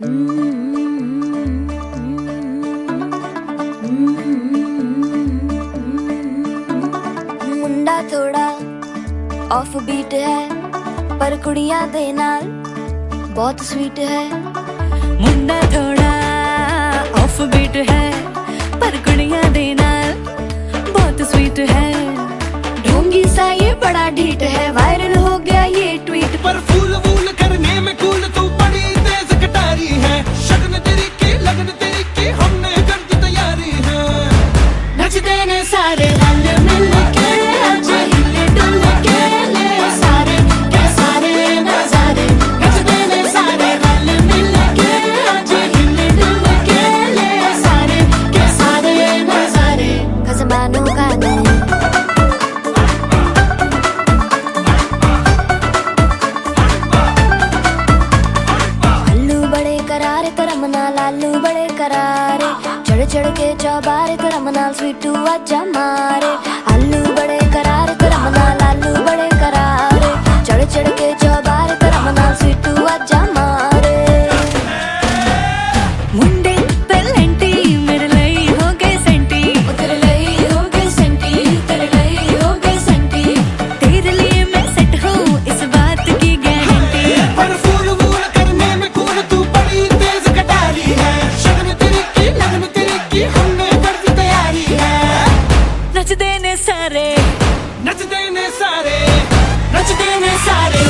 मुंडा थोड़ा of beat है, पर कुड़िया दे नाल बहुत स्वीट है। मुंडा थोड़ा ऑफ़ बीट है, पर कुड़िया दे नाल Friday. रमना लालू बड़े करारे चढ़ चढ़ के चौबारे तो रमना स्वीटू आजा मारे। आलू बड़े ने सारे नचते ने सारे।